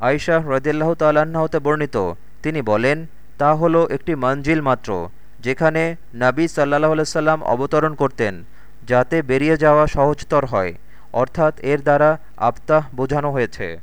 আয়শাহ রদিল্লাহ তালাহতে বর্ণিত। তিনি বলেন, তা হলো একটি মঞ্জিল মাত্র, যেখানে নাবী সাল্লাহ সাল্লাম অবতরণ করতেন, যাতে বেরিয়ে যাওয়া সহজতর হয়, অর্থাৎ এর দ্বারা আপ্তাহ বোঝানো হয়েছে।